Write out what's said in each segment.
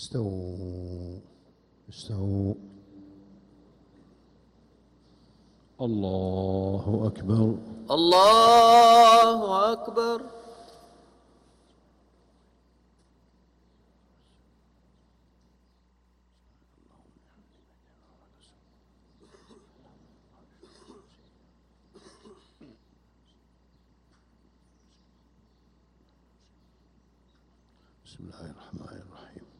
استووا. استووا. الله أكبر. الله أكبر. بسم الله الرحمن الرحيم.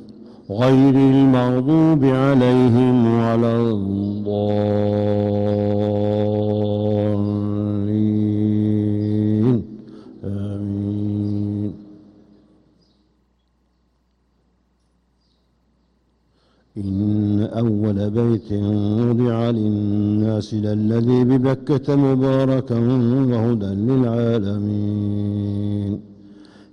غير المغضوب عليهم ولا الضالين. آمين. إن أول بيت وضع للناس للذي ببكة مباركا وهدى للعالمين.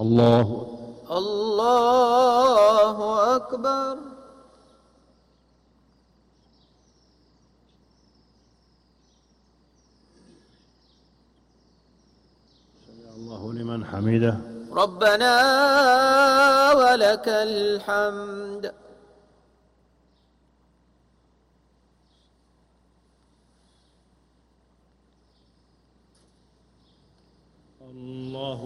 الله الله أكبر. الله لمن حمده. ربنا ولك الحمد الله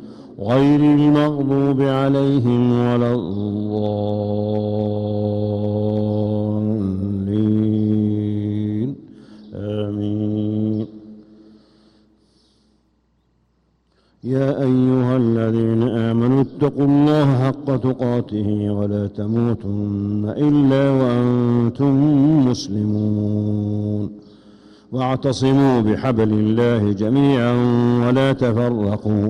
غير المغضوب عليهم ولا الضالين. آمين. يا أيها الذين آمنوا اتقوا الله حق تقاته ولا تموتن إلا وأنتم مسلمون. واعتصموا بحبل الله جميعا ولا تفرقوا.